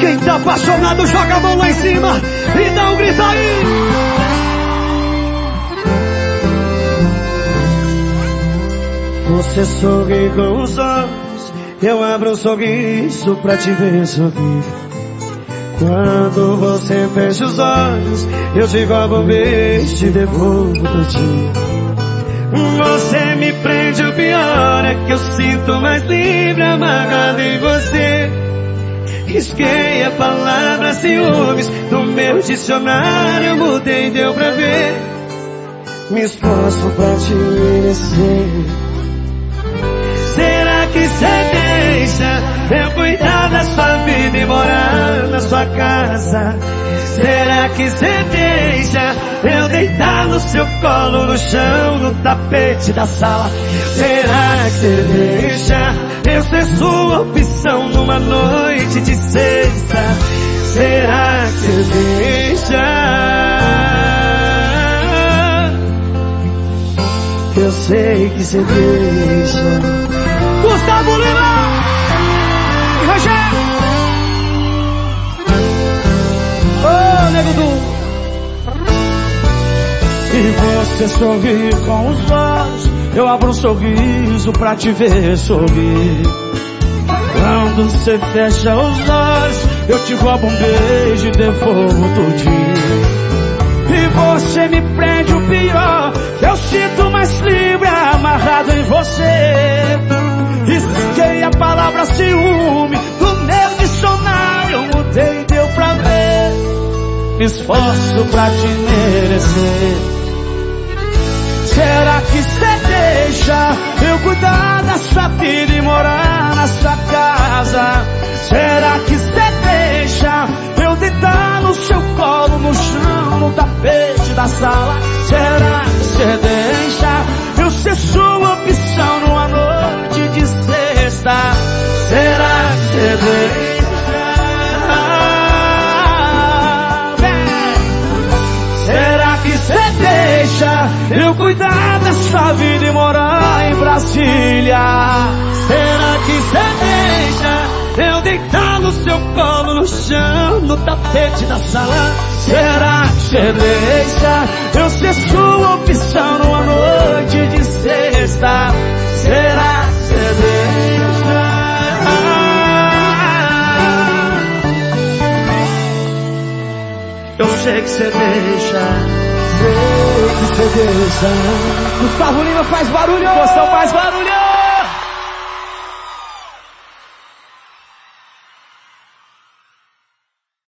Quem tá apaixonado joga a mão lá em cima e dá um grito aí. Você sorri com os olhos, eu abro um sorriso pra te ver sorrir. Quando você fecha os olhos, eu te um beijo e devolvo todinho. Você me prende, o pior é que eu sinto mais livre amarrado em você. Risquei a palavra ciúmes do meu dicionário, mudei, deu pra ver. Me esforço pra te merecer. Será que cê deixa eu cuidar da sua vida e morar na sua casa? Será que cê deixa eu deitar no seu colo, no chão, no tapete da sala? Será que cê deixa eu ser sua opção numa noite de sexta? Será que cê deixa? Eu sei que cê deixa. Gustavo Lima e Rogério. Ô, Nego Du. E você sorri com os olhos, eu abro um sorriso pra te ver sorrir. Quando você fecha os olhos, eu te roubo um beijo e devolvo tudinho. E você me prende o pior, eu sinto mais livre amarrado em você. Risquei a palavra ciúme do meu dicionário, mudei, deu pra ver. Me esforço pra te merecer. Será que cê eu cuidar da sua vida e morar na sua casa? Será que cê deixa eu deitar no seu colo, no chão, no tapete da sala? Será que cê deixa eu ser sua opção numa noite de sexta? Será que cê deixa? Eu cuidar da sua vida e morar Brasília? Será que cê deixa eu deitar no seu colo, no chão, no tapete da sala? Será que cê deixa eu ser sua opção numa noite de sexta? Será que cê deixa? Eu sei que cê deixa. Deixa. Gustavo Lima faz barulho! Gostão faz barulho!